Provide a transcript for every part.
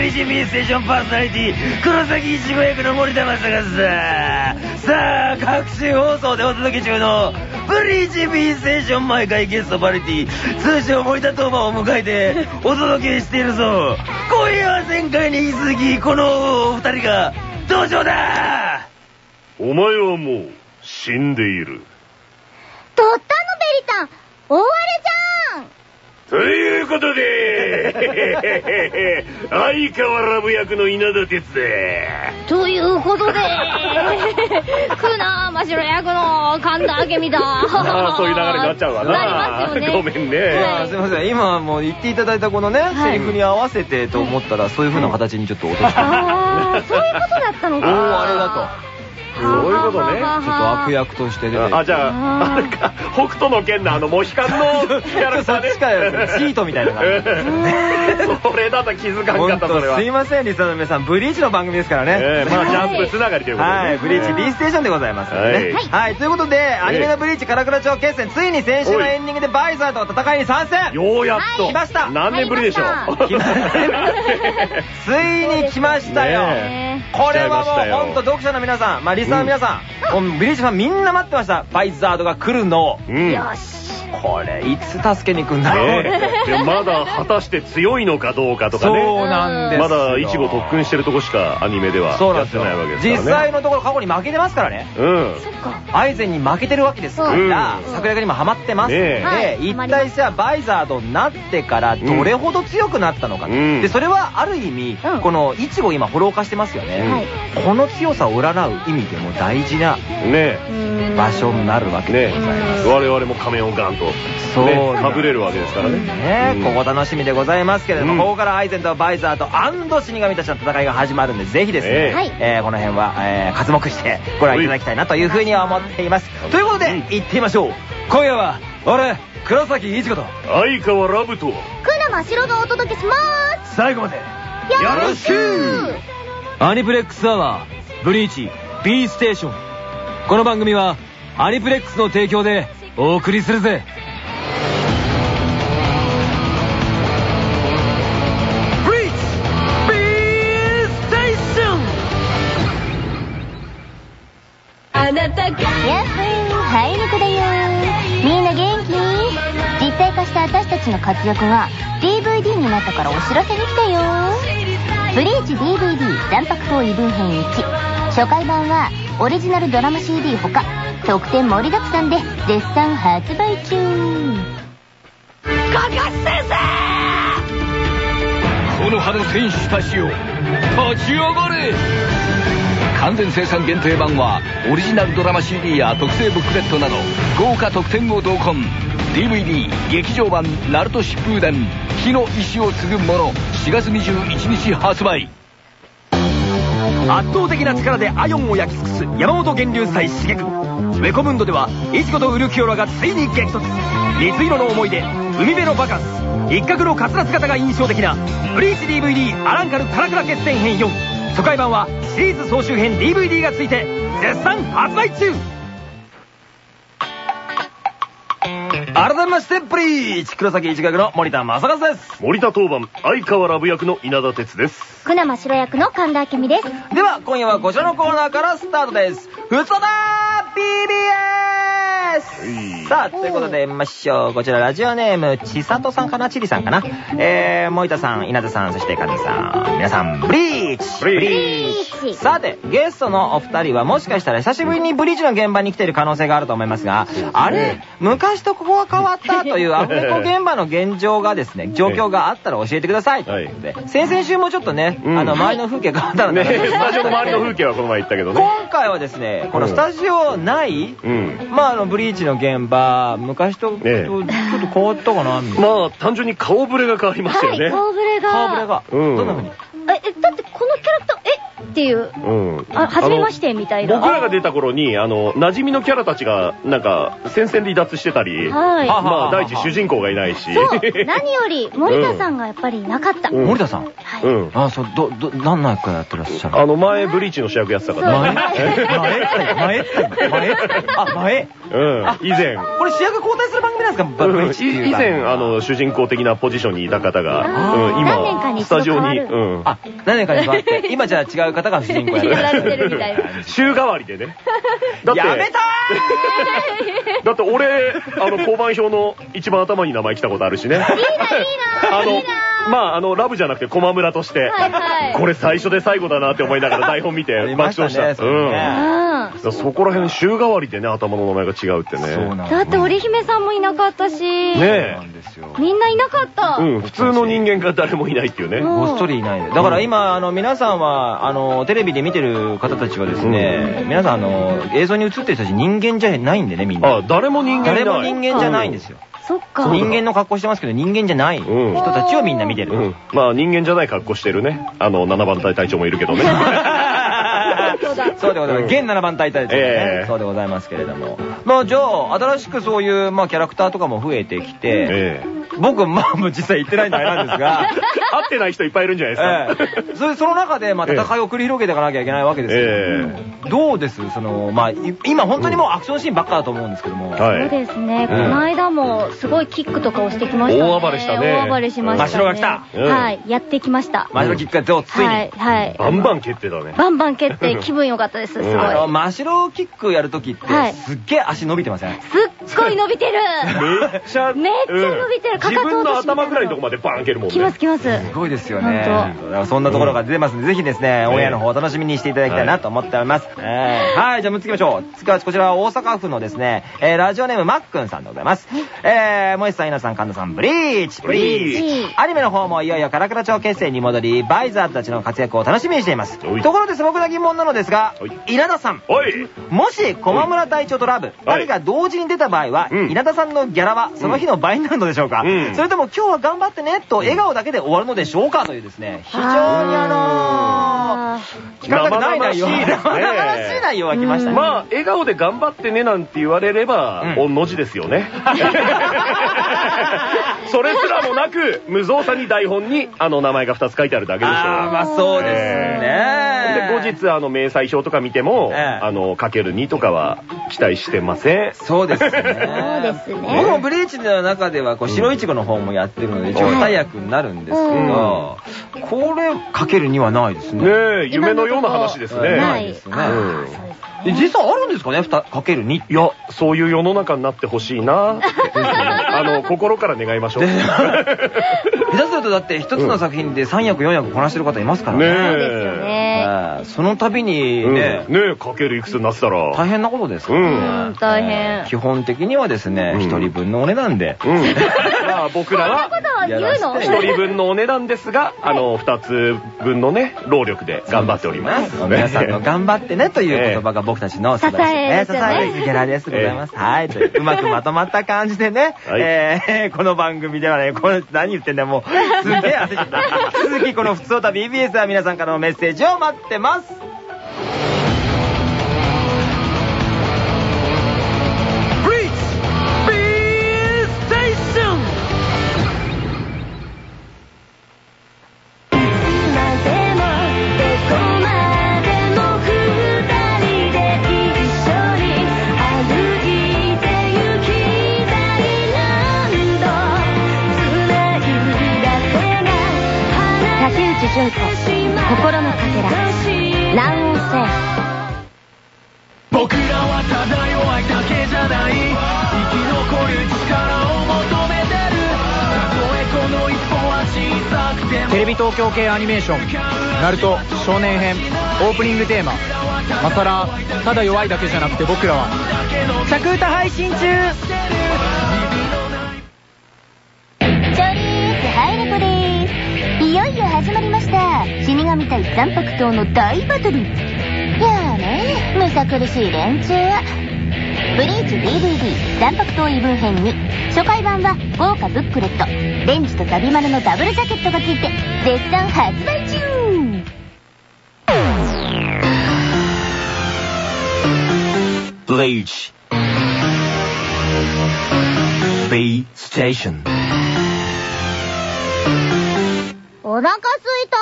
レックスはブリジビーステーションパーソナリティ黒崎一護役の森田正和ささあ各種放送でお届け中のブリジビーステーション毎回ゲストバラエティ通称森田当番を迎えてお届けしているぞ。今夜は前回に引き続きこのお二人が登場だ!お前はもう死んでいる。取ったのベリタン大荒れじゃんということで、相川ラブ役の稲田哲だ。ということで、クナマシロ役の神田明美だ。ああそういう流れになっちゃうわななりますよね。ごめんねはいあすいません今もう言っていただいたこのね、はいセリフに合わせてと思ったらそういう風な形にちょっと落として、ああ、そういうことだったのか。大荒れだとそういうことね。ちょっと悪役として出てあ、じゃあ、あれか、北斗の剣のあのモヒカンのキャラクターね。そっちかよチートみたいな感じそれだと気づかんか本った、それは。当すいませんリスナーの皆さん。ブリーチの番組ですからね、ええまあ、ジャンプつながりということで。ね。はい、ブリーチ B ステーションでございます。はい、ということで、アニメのブリーチカラクラ超決戦、ついに先週のエンディングでバイザーとの戦いに参戦。ようやっと。来ました。何年ぶりでしょう。ついに来ましたよ。ねこれはもう本当読者の皆さん、まあリスナーの皆さん、もうブリーチファンみんな待ってました。バイザードが来るのを。うん。よし。これ、いつ助けに行くんだろうねえでまだ果たして強いのかどうかとかね。そうなんですよまだイチゴ特訓してるとこしかアニメではやってそうなんですよないわけですからね。実際のところ過去に負けてますからね。うん。そっか。アイゼンに負けてるわけですから、うん策略にもハマってます。で、一体さ、バイザードになってからどれほど強くなったのかと。うんで、それはある意味、うんこのイチゴ今フォロー化してますよね。はいこの強さを占う意味でも大事なね場所になるわけでございます。え。我々も仮面をガンと。そうかぶれるわけですからね。ねうんここ楽しみでございますけれども、うんここからアイゼンとバイザーとアンド死神たちの戦いが始まるんで、ぜひですね、ええはいえーこの辺は、えー、活目してご覧いただきたいなというふうに思っています。ということで、うん行ってみましょう。今夜は、俺、黒崎一子と、相川ラブと。クナマシロがお届けしま最後まで、す。よろしくアニプレックスアワー、ブリーチ、B ステーション。この番組は、アニプレックスの提供でお送りするぜ。あなたがやっほー、ハイネコだよー。みんな元気？実体化した私たちの活躍が DVD になったからお知らせに来たよー。ブリーチ DVD 残白糖異文編1。初回版はオリジナルドラマ CD ほか、特典盛りだくさんで絶賛発売中。この葉の選手たちよ立ち上がれ！完全生産限定版はオリジナルドラマ CD や特製ブックレットなど豪華特典を同梱。DVD 劇場版「ナルト疾風伝火の意志を継ぐ者」4月21日発売圧倒的な力でアヨンを焼き尽くす山本源流祭茂君ウェコムンドではイチゴとウルキオラがついに激突。水色の思い出海辺のバカンス。一角のカツラ姿が印象的なブリーチ DVD アランカルカラクラ決戦編4初回版はシリーズ総集編 DVD がついて絶賛発売中。改めましてブリーチ。黒崎一学の森田正和です。森田当番、相川ラブ役の稲田哲です。クナマシロ役の神田明美です。では今夜はこちらのコーナーからスタートです。ふつおだ PBS さあということで見ましょうこちらラジオネームちさとさんかなちりさんかな。えー、森田さん稲田さんそして神田さん皆さんブリーリーチブリーチさてゲストのお二人はもしかしたら久しぶりにブリーチの現場に来ている可能性があると思いますがあれ？昔とここが変わったというアフレコ現場の現状がですね状況があったら教えてください。とい。うことで先々週もちょっとね、うん。あの周りの風景変わったので、ねスタジオの周りの風景はこの前言ったけどね。今回はですねこのスタジオ内、うん。まああのブリーチの現場昔と、ええ。ちょっと変わったかなみたいな。まあ、単純に顔ぶれが変わりましたよね。顔ぶれが。顔ぶれが、うん。どんな風に？え、だってこのキャラクター、え、っていう、うん。あ、はじめましてみたいな。僕らが出た頃に、あの、馴染みのキャラたちが、なんか、戦線離脱してたり、はい。はまあ、第一主人公がいないし。そう、何より森田さんがやっぱりいなかった。うん森田さん？はい。うん。あ、そう、ど、ど、何の役やってらっしゃるあの、前、ブリーチの主役やってたから。前？前？前？前？あ、前？うん。以前。これ主役交代する番組なんですか？うんブリーチ以前、あの、主人公的なポジションにいた方が、うん、何年かに今、一スタジオに、うん。あ、何年かに変わって、今じゃあ違う方が主人公やる。やられてるみたいな。週替わりでね。だって、やめた だって俺、あの、交番表の一番頭に名前来たことあるしね。いいな、いいなあの、まあ、あの、ラブじゃなくて駒村として、はいはい。これ最初で最後だなって思いながら台本見て爆ましたした。ねうん。らそこら辺週替わりでね、頭の名前が違うってね。そうなんだって織姫さんもいなかったし、ねそうえなんですよ。みんないなかった。うん、普通の人間が誰もいないっていうね。うんごっそりいないで。だから今、あの、皆さんは、あの、テレビで見てる方たちはですね、皆さん、あの、映像に映ってる人たち人間じゃないんでね、みんな。あ、誰も人間いない誰も人間じゃないんですよ。そっか。人間の格好してますけど、人間じゃないうん人たちをみんな見てる。うん。まあ人間じゃない格好してるね。あの、7番隊隊長もいるけどね。そうでございます。現7番隊隊長ね、ええそうでございますけれども。まあじゃあ、新しくそういう、まあキャラクターとかも増えてきて、ええ。僕、まあもう実際言ってないんであれなんですが、会ってない人いっぱいいるんじゃないですか。ええそれその中で、まあ、戦いを繰り広げていかなきゃいけないわけですよ。えどうです？その、まあ、い今本当にもうアクションシーンばっかだと思うんですけども。そうはい。ですね。この間もすごいキックとかをしてきましたね。大暴れしたね大暴れしましたね。真っ白が来たうんはい。やってきました。マジのキックがどう？ついに。はい。はい。バンバン蹴ってたね。バンバン蹴って気分良かったです。すごい。うんあの、真白キックやるときって、はいすっげえ足伸びてません、すっごい伸びてるめっちゃ、めっちゃ伸びてるうんかかと自分の落としみたいな頭ぐらいのとこまでバーン蹴るもんね。来ます来ます。すごいですよね。そんなところが出てますんで、ぜひですね、オンエアの方お楽しみにしていただきたいなと思っております。えーはい、じゃあ、次行きましょう。次はこちらは大阪府のですね、えーラジオネームマックンさんでございます。えー、もえさん、いなさん、神田さん、ブリーチブリーチアニメの方もいよいよカラクラ超決戦に戻り、バイザーズたちの活躍を楽しみにしています。ところで素朴な疑問なのですがはい、稲田さん。もし、駒村隊長とラブ、はい。2人が同時に出た場合は、うん。稲田さんのギャラはその日の倍になるのでしょうか、うん。それとも今日は頑張ってねと笑顔だけで終わるのでしょうかというですね、非常にあのー、聞かれたくない内容、生々しいですね生々しい内容が来ましたね。まあ、笑顔で頑張ってねなんて言われれば、うん御の字ですよね。それすらもなく、無造作に台本にあの名前が2つ書いてあるだけでしょ。まあそうですね。で、後日、あの、明細表とか見ても、ええあの、かける2とかは期待してません。そうですね。そうです僕ね。もブリーチの中では、こう、白いちごの方もやってるので、一応大役になるんですけど、これ、かけるにはないですね。ねえ、夢のような話ですね。ない実際あるんですかね、ふたかけるに。いや、そういう世の中になってほしいなって。あの、心から願いましょう。下手するとだって一つの作品で3役4役こなしてる方いますからね。ねそうですよね。ええその度にうんね、かけるいくつになってたら。大変なことですからね。うん大変基本的にはですね、うん一人分のお値段で。うん。まあ僕らは、一人分のお値段ですが、あの、二つ分のね、労力で頑張っております。皆さんの頑張ってねという言葉が僕たちの素晴らしい支えです支えですギャラですございます。はい。ううまくまとまった感じでね、はいえー この番組ではね、これ何言ってんだよ、もう。すげえ焦っちゃった。続きこの普通歌 BBS は皆さんからのメッセージを待ってます。いつアニメーション「ナルト少年編」オープニングテーマ「マサラただ弱いだけじゃなくて僕らは」着歌配信中。チョリースハイレコです。いよいよ始まりました。死神対三白刀の大バトル。いやあね。むさ苦しい連中はブリーチ DVD 残白糖異文編に初回版は豪華ブックレットレンジとサビマルのダブルジャケットがついて絶賛発売中。ブリーチ B ステーションお腹すいた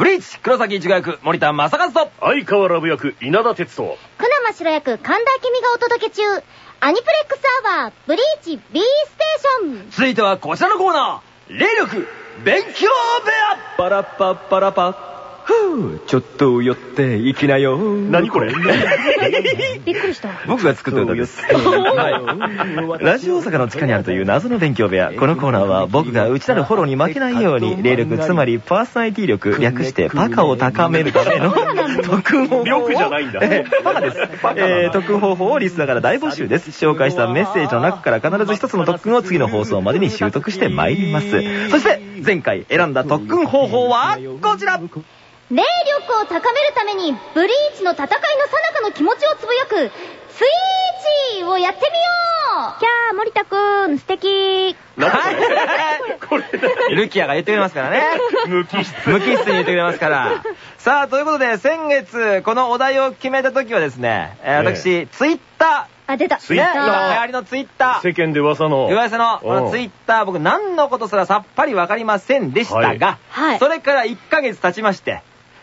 ブリーチ黒崎一護役森田正和と。相川ラブ役稲田哲人。くなましろ役神田明がお届け中。アニプレックスアワーブリーチ B ステーション。続いてはこちらのコーナー。霊力勉強部屋。パラッパッパラパ。ふうちょっと寄っていきなよ何これ？びっくりした僕が作った歌です。はい。ラジオ大阪の地下にあるという謎の勉強部屋。このコーナーは 僕が内なるフォローに負けないように、霊力、つまりパーソナリティ力、略してパカを高めるための特訓方法を。力じゃないんだえーパカです。えー特訓方法をリスナーから大募集です。紹介したメッセージの中から必ず一つの特訓を次の放送までに習得してまいります。そして、前回選んだ特訓方法は、こちら霊力を高めるためにブリーチの戦いの最中の気持ちをつぶやくスイーチをやってみよう。キャー森田くん素敵。これ、ルキアが言ってくれますからね。無機質。無機質に言ってくれますから。さあ、ということで、先月、このお題を決めた時はですね、えー私、ツイッタあ出た。ツイッター。今流行りのツイッター、世間で噂の。噂の、このツイッター、僕何のことすらさっぱりわかりませんでしたが、はい。それから1ヶ月経ちまして、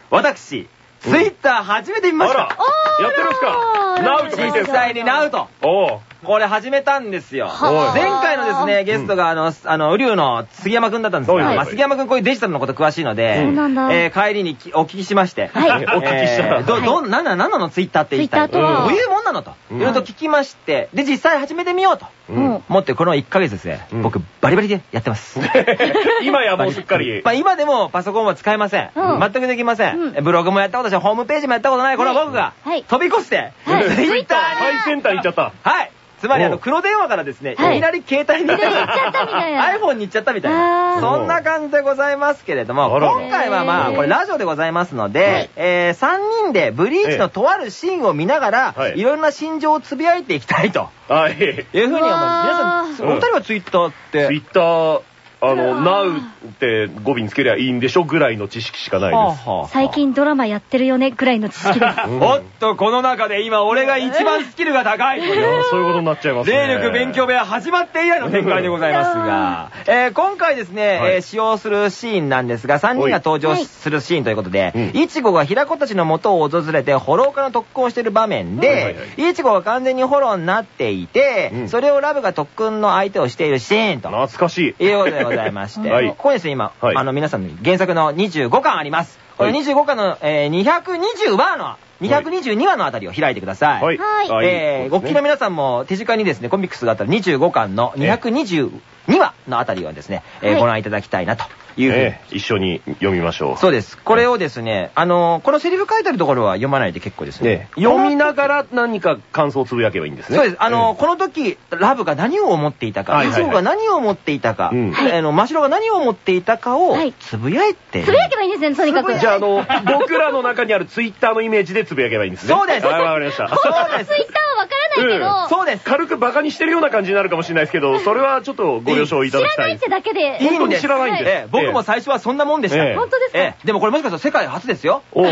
私、ツイッター始めてみました。やってるんですかナウとか言ってんすか実際にナウと。おうこれ始めたんですよ。は前回のですね、ゲストがあの、あの、ウリュウの杉山くんだったんですが、はい。まあ杉山くんこういうデジタルのこと詳しいので、えー帰りにきお聞きしまして、はい。お聞きしたえーど、ど、なんな、のツイッターって一体。ツイッターとは。どういうもんなのと。うん。いろいろと聞きまして、で、実際始めてみようと。うん。思って、この1ヶ月ですね、うん。僕、バリバリでやってます。今やもうすっかり。まあ今でもパソコンは使えません。うん。全くできません。うん。ブログもやったことないし、ホームページもやったことない、この僕が、はい。飛び越して、はい。ツイッターに。最先端行っちゃった。はい。つまりあの、黒電話からですね、いはい。きなり携帯に。行っちゃったみたいな。iPhone に行っちゃったみたいあな。ー。そんな感じでございますけれども、今回はまあ、これラジオでございますので、えー、3人でブリーチのとあるシーンを見ながら、はい。いろんな心情をつぶやいていきたいと。はい。いうふうに思います。皆さん、うんお二人はツイッターって、ツイッター、あの、Now って語尾につけりゃいいんでしょぐらいの知識しかないです。最近ドラマやってるよねくらいの知識です。うん。おっと、この中で今俺が一番スキルが高い。いやそういうことになっちゃいますね。霊力勉強部屋始まって以来の展開でございますが、えー今回ですね、使用するシーンなんですが、3人が登場するシーンということでうん、いちごが平子たちの元を訪れて、フォロー化の特訓をしている場面で、いちごが完全にフォローになっていてう、ん。それをラブが特訓の相手をしているシーンと。懐かしい。いうことでございまして、はい。ここにですね、今、はい。あの、皆さんの原作の25巻あります。このはい25巻の、えー220話の、222話のあたりを開いてください。はい。えー、ごっきの皆さんも手近にですね、コミックスがあったら25巻の222話のあたりをですね、えーはい。ご覧いただきたいなというふうに。ええ一緒に読みましょう。そうです。これをですね、あのーこのセリフ書いてあるところは読まないで結構ですねね。読みながら何か感想をつぶやけばいいんですね。そうです。あのーえこの時、ラブが何を思っていたか、はいはいはいイチゴが何を思っていたか、うんあの、マシロが何を思っていたかをはいつぶやいて、つぶやけばいいんですねとにかくえじゃあ、あの、僕らの中にあるツイッターのイメージでつぶやけばいいんですね。そうですはい、わかりました。そうですツイッターはわからないけど、うんそうです。軽くバカにしてるような感じになるかもしれないですけど、それはちょっとご了承いただきたい。知らないってだけでいいんです本当に知らないんです。ええ僕も最初はそんなもんでした。ええ。本当ですか？ええ。でもこれもしかしたら世界初ですよ。おう。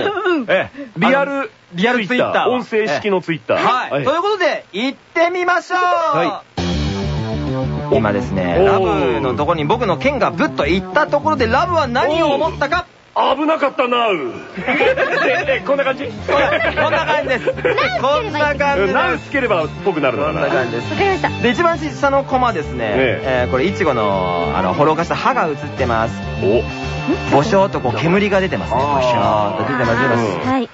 ええ。リアル、リアルツイッター。は音声式のツイッター。はい。ということで、行ってみましょう。は今ですね、ラブのところに僕の剣がぶっと行ったところで、ラブは何を思ったか危なかったなう。え、えこんな感じこんなこんな感じです。こんな感じです。ナウつければっぽくなるのこかな。んな感じです。わかりましたで、一番下のコマですね、ええーこれ、いちごの、あの、ほろかした歯が映ってます。お、ぼしょーっとこう、煙が出てますね。ぼしょーっと出てます、出てます。うんはい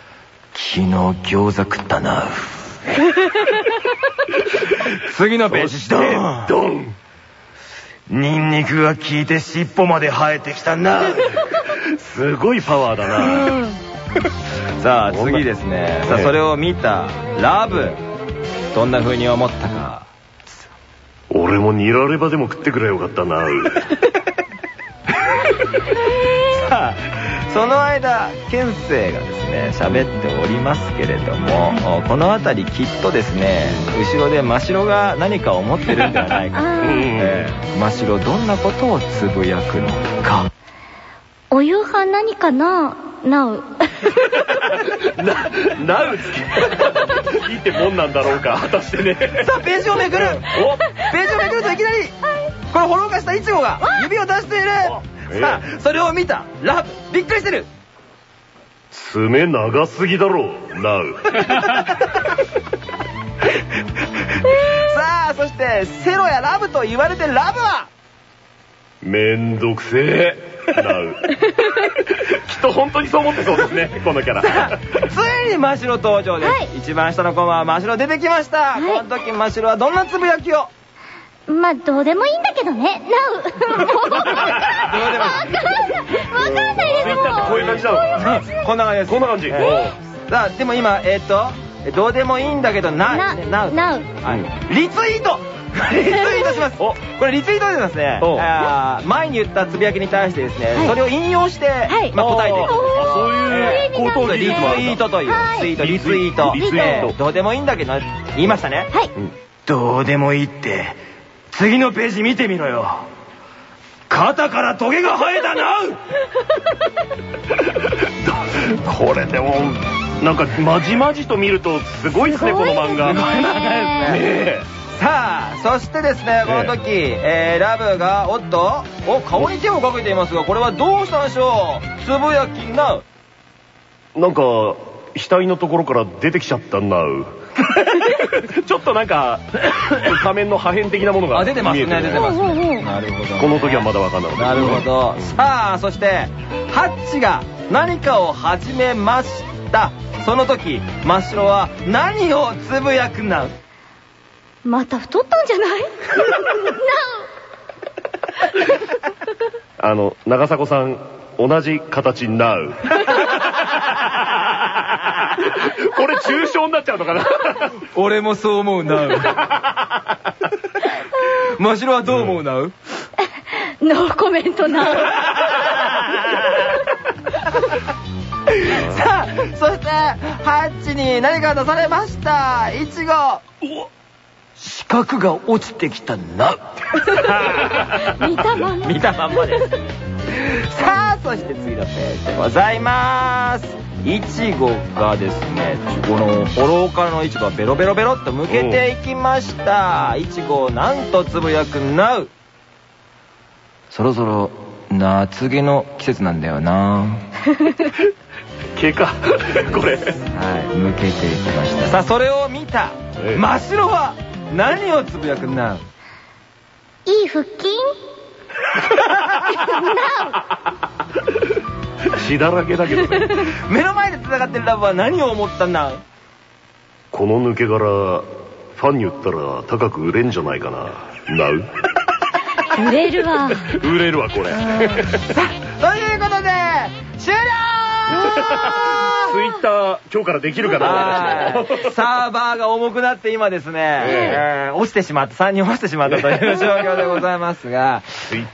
昨日餃子食ったな。次のページ、ドーンドンニンニクが効いて尻尾まで生えてきたな。すごいパワーだな。さあ、次ですね。さあ、ええそれを見た、ラブ。どんな風に思ったか。俺もニラレバでも食ってくれよかったな。さあ、その間、ケンセイがですね、喋っておりますけれども、おこの辺りきっとですね、後ろで真白が何か思ってるんではないか。あーええ真白どんなことをつぶやくのか。お夕飯何かな？なう。なうつけ。いいってもんなんだろうか、果たしてね。さあ、ページをめくる。お。ページをめくるといきなり、これ、フォロー化したイチゴが指を出している。えさあ、それを見たラブ、びっくりしてる。爪長すぎだろう、なう。さあ、そして、セロやラブと言われてラブはめんどくせえ。なう。きっと本当にそう思ってそうですね、このキャラ。ついに真白登場です、はい。一番下のコマは真白出てきました、はい。この時真白はどんなつぶやきを？まあ、どうでもいいんだけどね。なう。もかんない。わかんない。わかんないです。ツイッターってこういう感じ。なのこんな感じです。こんな感じ。えー。さあでも今えーっとどうでもいいんだけどなななう。なう。はい。リツイートリツイートします。お。これリツイートでですね。お。あー前に言ったつぶやきに対してですね、はい。それを引用して、い。まあ、答えていく。あそういう口頭技リツイ術もあるんだートという、はい。ツイート。リツイート。リツイート。えーどうでもいいんだけど言いましたね。はい。どうでもいいって次のページ見てみろよ。肩からトゲが生えたな これでも、なんか、まじまじと見ると、すごいですね、この漫画。すごいですね。さあそしてですねこの時、えーラブがおっとお顔に手をかけていますがこれはどうしたんでしょう？つぶやきなう。なんか、額のところから出てきちゃったなう。ちょっとなんか、仮面の破片的なものがあ出てますね出てますね。なるほどこの時はまだわかんなかった。なるほ。ど。さあそしてハッチが何かを始めました。その時真っ白は何をつぶやくなう？また太ったんじゃない？あの、長迫さん、同じ形なう。これ抽象になっちゃうのかな？俺もそう思うな。う真っ白はどう思うな？うノーコメントな。さあそしてハッチに何か出されました。いちご。四角が落ちてきたな見たまんま。見たまんまですさあそして次のページでございますいちごがですねこのフォローからのいちごがベロベロベロっと向けていきましたいちごをなんとつぶやくなうそろそろ夏毛の季節なんだよな毛か。これ。はい、向けていきました。さあ、それを見たええ真っ白は何をつぶやく？なういい腹筋？血だらけだけどね。目の前で戦ってるラブは何を思った？んだこの抜け殻、ファンに売ったら高く売れんじゃないかな。なう売れるわ。売れるわ、これ。ということで、終了ツイッター、今日からできるかな。はい。サーバーが重くなって今ですね、ええ。ー落ちてしまった、3人落ちてしまったという状況でございますが、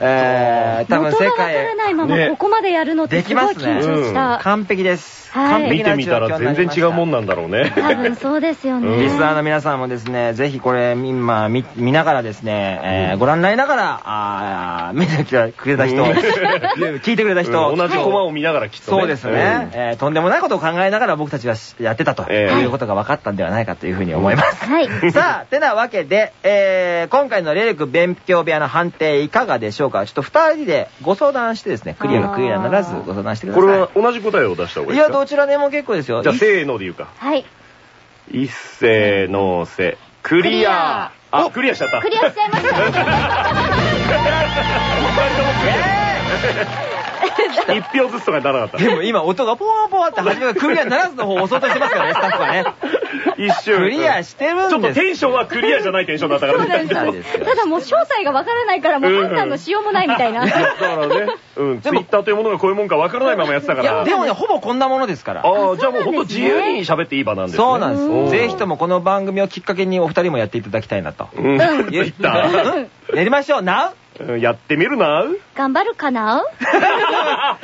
えー、多分世元がわから界ないままね。ここまでやるのってすごい緊張した。完璧です。はい。見てみたら全然違うもんなんだろうね。多分そうですよね。リスナーの皆さんもですね、ぜひこれ、今、見見ながらですね、えーご覧になりながら、見てくれた人、うん。聞いてくれた人、うん。同じコマを見ながらきっとね。そうですね、えーとんでもないことを考えながら僕たちはやってたとええいうことが分かったんではないかというふうに思います。はい。さあ、てなわけで、えー今回の霊力勉強部屋の判定いかがでしょうかちょっと二人でご相談してですね、クリアがクリアにならずご相談してください。これは同じ答えを出した方がいいや、いですか？どちらでも結構ですよ。じゃあ、いせーので言うか。はい。いっせーのーせ。クリアあ、クリアしちゃった。クリアしちゃいました。一票ずつとかにならなかった。でも今音がポワポワって初めからクリアならずの方を押そうとしてますからね、スタッフはね。一瞬。クリアしてるんですちょっとテンションはクリアじゃないテンションだったからそうなただもう詳細がわからないからもう判断のしようもないみたいな。だからね、うん、ツイッターというものがこういうもんかわからないままやってたかいや、ら。でもね、ほぼこんなものですから。ああ、じゃあもうほんと自由に喋っていい場なんですね。そうなんです。ぜひともこの番組をきっかけにお二人もやっていただきたいなと。うん、ツイッター。うんやりましょう、なうんやってみるな。頑張るかな？さ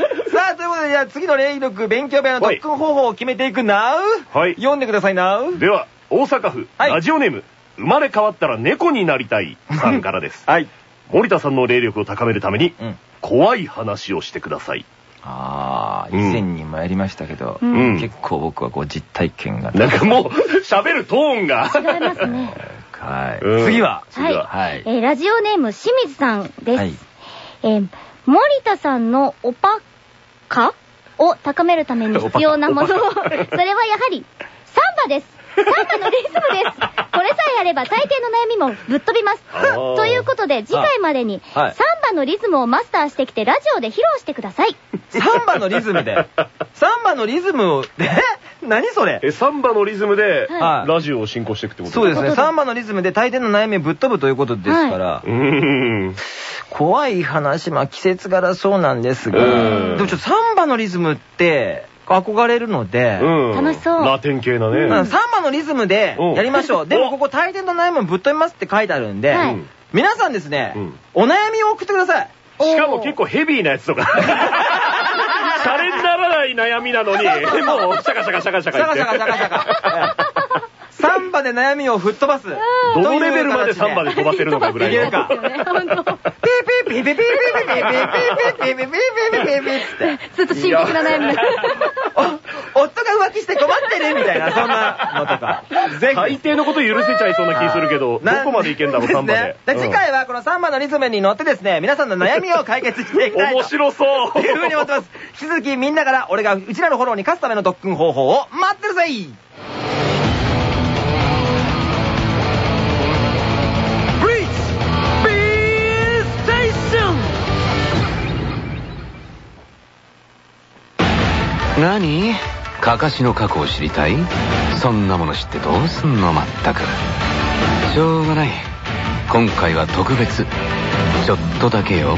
あ、ということで、じゃあ次の霊力勉強部屋の特訓方法を決めていくなはい。読んでくださいなでは、大阪府、はいラジオネーム、生まれ変わったら猫になりたいさんからです。はい。森田さんの霊力を高めるために、うん。怖い話をしてください。ああ、以うん前にもやりましたけど、ん結構僕はこう実体験が。なんかもう、喋るトーンが。違いますね。はい。うん次は？はい。はいえーラジオネーム、清水さんです。はいえー森田さんのオパカを高めるために必要なもの、それはやはり、サンバです。サンバのリズムです。これさえあれば大抵の悩みもぶっ飛びます。ということで、次回までに、はいサンバのリズムをマスターしてきて、ラジオで披露してください。サンバのリズムで？サンバのリズムを、え 何それ？え、サンバのリズムで、はいラジオを進行していくってこと？そうですね。サンバのリズムで大抵の悩みをぶっ飛ぶということですから、うーん。怖い話、まあ季節柄そうなんですが、うんでもちょっとサンバのリズムって憧れるので、楽しそう。ラテン系だね。サンバのリズムでやりましょう。でもここ大変とないもんぶっ飛びますって書いてあるんで、皆さんですね、お悩みを送ってください。しかも結構ヘビーなやつとか。シャレにならない悩みなのに、もうシャカシャカシャカシャカ。シャカシャカシャカシャカ。サンバで悩みを吹っ飛ばす。どのレベルまでサンバで飛ばせるのかぐらいの。いけるか。本当。ピーピーピーピーピーピーピーピーピーピーピーピーピーピーピーピーって。ずっと深刻な悩みだ。お夫が浮気して困ってるみたいな、そんなのとか。ぜひ。大抵のこと許せちゃいそうな気するけど、どなこまでいけんだろう、サンバでね。で次回はこのサンバのリズムに乗ってですね、皆さんの悩みを解決していきうんたいと。面白そう。というふうに思ってます。引き続きみんなから俺がうちらのフォローに勝つための特訓方法を待ってるぜブ何？かかしの過去を知りたい？そんなもの知ってどうすんの？まったく。しょうがない。今回は特別。ちょっとだけよ。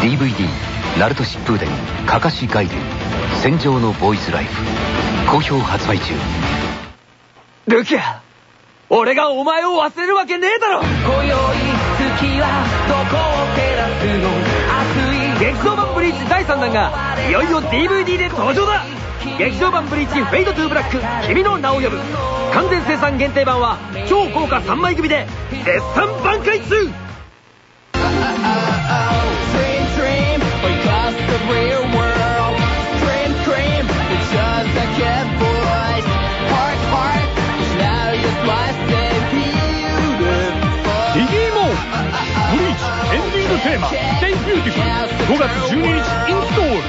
DVD「ナルト疾風伝かかし外伝戦場のボーイズライフ」好評発売中。ルキア俺がお前を忘れるわけねえだろ！今宵月はどこを照らすの熱い劇場版ブリーチ第3弾がいよいよ DVD で登場だ。劇場版ブリーチフェイドトゥーブラック君の名を呼ぶ。完全生産限定版は超豪華3枚組で絶賛挽回中。マ「Stay Beautiful」5月12日インストール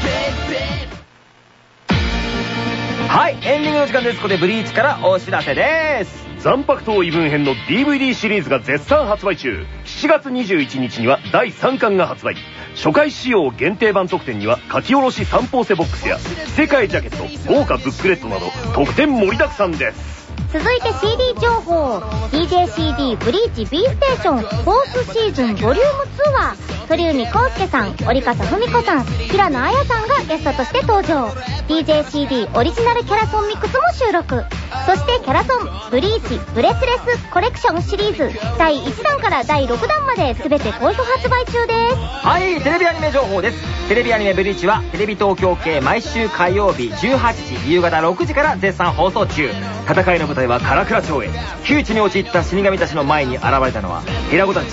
はいエンディングの時間です。ここでブリーチからお知らせです。斬魄刀異聞篇の DVD シリーズが絶賛発売中。7月21日には第3巻が発売。初回仕様限定版特典には書き下ろし三方背ボックスや着せ替えジャケット豪華ブックレットなど特典盛りだくさんです。続いて CD 情報。DJCD ブリーチ B ステーションフォースシーズンボリューム2は鳥海浩介さん折笠文子さん平野綾さんがゲストとして登場。DJCD オリジナルキャラソンミックスも収録。そしてキャラソンブリーチブレスレスコレクションシリーズ第1弾から第6弾まで全て好評発売中です。はいテレビアニメ情報です。テレビアニメブリーチはテレビ東京系毎週火曜日18時夕方6時から絶賛放送中。戦いの舞台は唐倉町へ。窮地に陥った死神たちの前に現れたのは平子たち。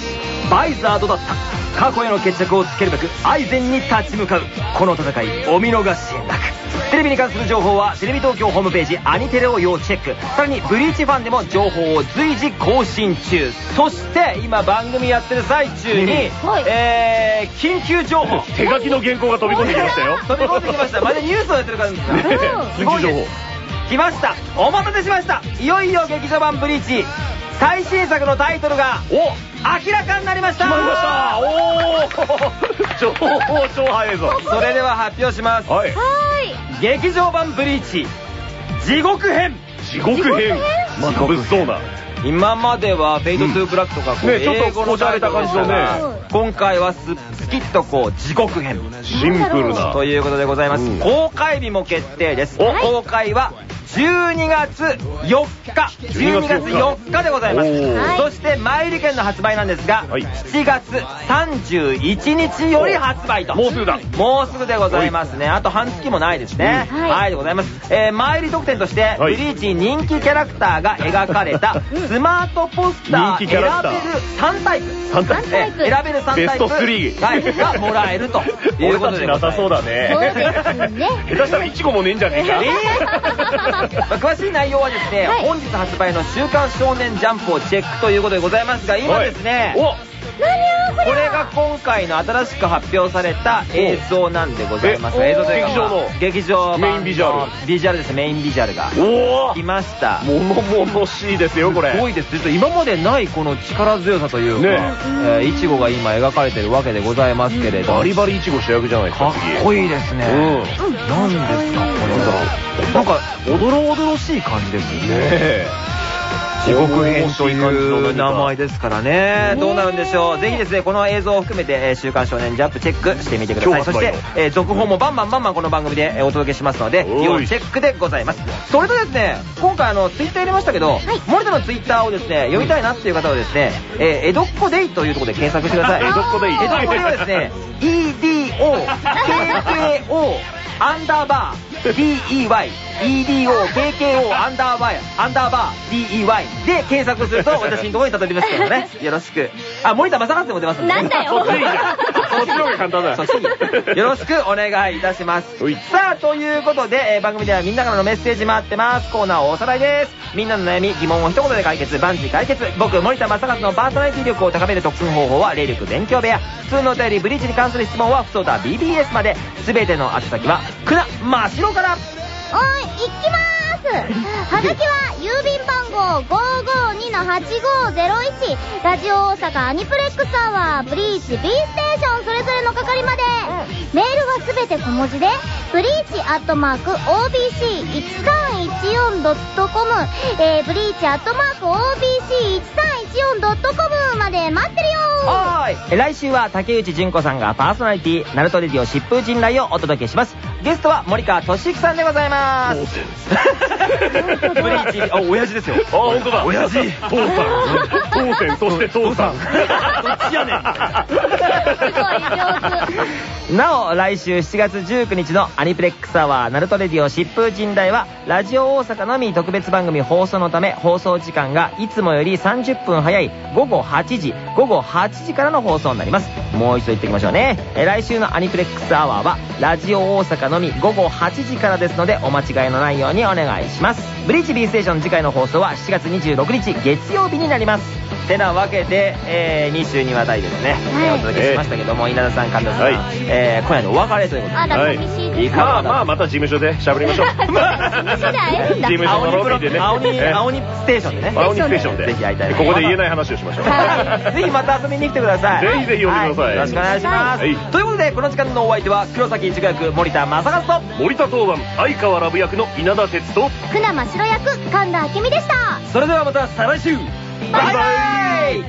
バイザードだった。過去への決着をつけるべく愛禅に立ち向かう。この戦いお見逃しなく。テレビに関する情報はテレビ東京ホームページアニテレを要チェック。さらにブリーチファンでも情報を随時更新中。そして今番組やってる最中に、はい。えー、緊急情報。手書きの原稿が飛び込んできましたよ。飛び込んできました。まるでニュースをやってる感じですね。かすごい緊急情報来ました。お待たせしました。いよいよ劇場版ブリーチ。最新作のタイトルがお。明らかになりました。決まりました。おお情報超早いぞそれでは発表します。はい。劇場版ブリーチ。地獄編。地獄編。また物騒な今までは「フェイドトゥーブラック」とかこう、ねちょっとこじゃれがた感じ今回はすスキッとこう地獄編。シンプルな。ということでございます、うん。公開日も決定です。お。公開は12月4日。12月4日。でございます。そして前売券の発売なんですが、はい。7月31日より発売と。もうすぐだ。もうすぐでございますね。あと半月もないですね、うん。はいはいでございます、えー、前売り特典として、はい。ブリーチ人気キャラクターが描かれたスマートポスター選べるャラクター。3タイプ。3タイプ。選べる3タイプ。ベスト3はい、がもらえると。いう俺たちなことでございますさそうだそうねです。ね。下手したらイチゴもねえんじゃねえか。え。ーまあ詳しい内容はですね、はい。本日発売の「週刊少年ジャンプ」をチェックということでございますが今ですね、おこれが今回の新しく発表された映像なんでございます。お映像というか劇場の。劇場メインビジュアル。ビジュアルです。メインビジュアルがおお来ました。物々しいですよこれ。すごいです。実は今までないこの力強さというか、ねえ。ーいちごが今描かれてるわけでございますけれど、バリバリイチゴ主役じゃないですか。かっこいいですね、うん。何ですかこれはなんかおどろおどろしい感じですよね地獄編という名前ですからね。どうなるんでしょう。ぜひですねこの映像を含めて「えー週刊少年ジャンプ」チェックしてみてください。そしてえー続報もバンバンバンバンこの番組でえーお届けしますので要チェックでございます。それとですね今回あのツイッター入れましたけど、森田のツイッターをですね読みたいなっていう方はですね「えー江戸っ子デイ」というところで検索してください。江戸っ子デイ。江戸っ子デイはですね EDOKKO アンダーバー DEY EDOKKO アンダーバーアンダーバー DEY で検索すると私のところにたどりますからね。よろしく。あ森田正和でも出ますんでなんだよ。そっちの方が簡単だそっちによろしくお願いいたします。はい。さあということで、えー番組ではみんなからのメッセージ待ってます。コーナーおさらいです。みんなの悩み疑問を一言で解決。万事解決。僕森田正和のパーソナリティ力を高める特訓方法は霊力勉強部屋。普通のお便りブリーチに関する質問はふつおた BBS まで。全ての宛先はくな真っ白から。おい、行きまーすはがきは郵便番号552-8501ラジオ大阪アニプレックスアワーブリーチ B ステーションそれぞれの係まで。メールはすべて小文字でブリーチアットマーク OBC1314.com えー、ブリーチアットマーク OBC1314.com まで待ってるよ。い。え来週は竹内純子さんがパーソナリティナルトレディオ疾風迅雷をお届けしますゲストは森川俊之さんでございます。ブリーチ。あ親父ですよ。あ本当だ。親父。父さん。当選そして父さん。どっちやねん。なお来週7月19日のアニプレックスアワーナルトレディオ疾風迅雷はラジオ大阪のみ特別番組放送のため放送時間がいつもより30分早い午後8時午後8時からの放送になりますもう一度言っておきましょうねえ来週のアニプレックスアワーはラジオ大阪のみ午後8時からですのでお間違いのないようにお願いします。ブリーチ B ステーション次回の放送は7月26日月曜日になります。てなわけで、え2週にわたりですね、えーお届けしましたけども、稲田さん、神田さん、はい。えー今夜のお別れということで。あらはい。寂しいで。すいかがまあまあまた事務所で喋りましょう。事務所で会えるんだ。事務所のロビーでね。青に、え青にステーションでね。青鬼ステーションで。ぜひ会いたいここで言えない話をしましょう。はい。ぜひまた遊びに来てください。ぜひぜひ呼んでくださいはよろしくお願いします。はい。ということで、この時間のお相手は、黒崎一護役、森田正和と、森田当番相川ラブ役の稲田哲と船真白役神田明美でした。それではまた再来週。バイバイイ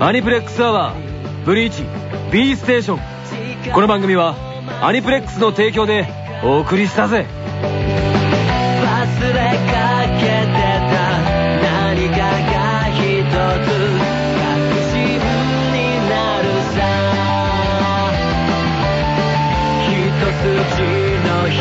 アニプレックスアワーブリーチ B ステーション。この番組はアニプレックスの提供でお送りしたぜ。忘れかけてた何かが一つ「ひとすじの光」